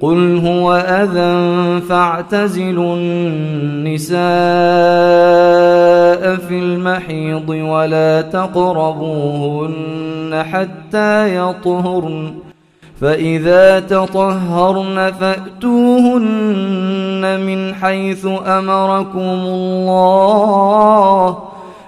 قل هو أذى فاعتزلوا النساء في المحيض ولا تقربوهن حتى يطهرن فإذا تطهرن فأتوهن من حيث أمركم الله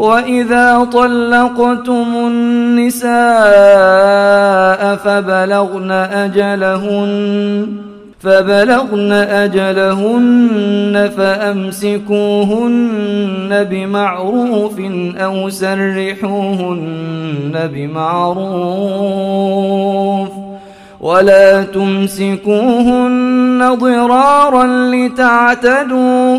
وإذا طلقتم النساء فبلغن أجلهن فبلغن أجلهن فأمسكوهن بمعروف أو سرحوهن بمعروف ولا تمسكوهن ضرارا لتعتدوا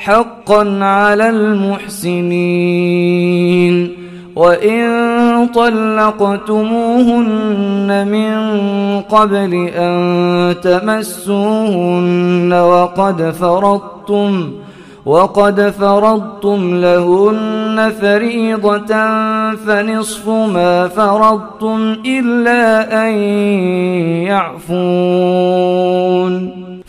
حقا على المحسنين. وإن طلقتموهن من قبل أن تمسوهن وقد فرضتم وقد فرضتم لهن فريضة فنصف ما فرضتم إلا أن يعفون.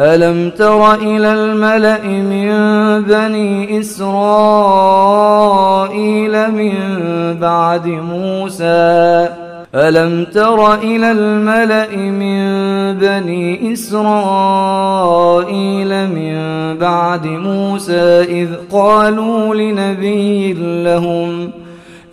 ألم تر إلى الملأ من بني إسرائيل من بعد موسى ألم تر إلى الملأ من بني إسرائيل من بعد موسى إذ قالوا لنبي لهم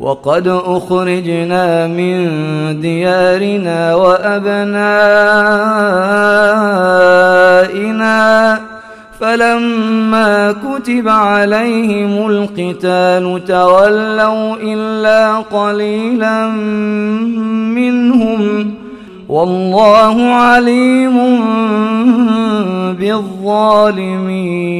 وقد أخرجنا من ديارنا وأبنائنا فلما كتب عليهم القتال تولوا إلا قليلا منهم والله عليم بالظالمين